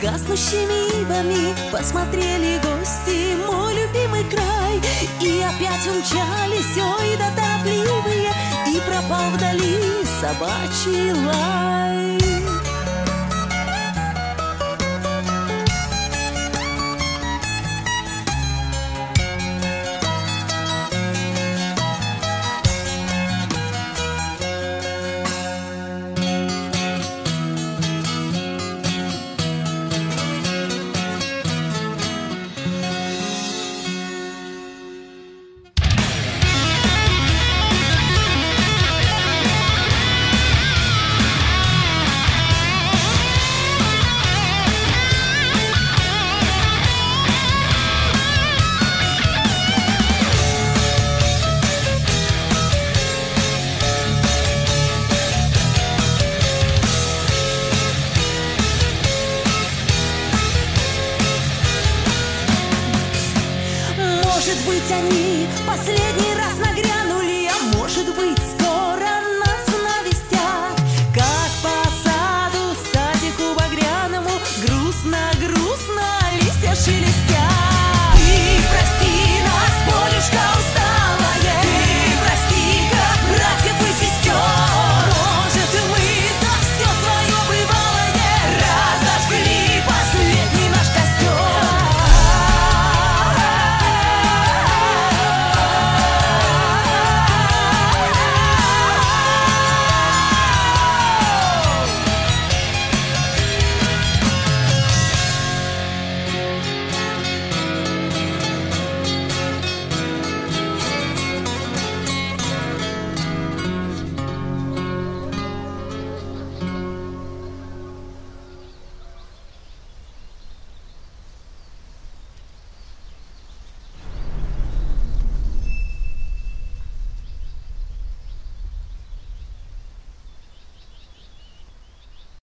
гаснущими ивами Посмотрели гости. Мой любимый край. И опять умчались, ой, да торопливые. И пропал вдали собачий лай быть, они. Последний раз нагрянули, а может быть,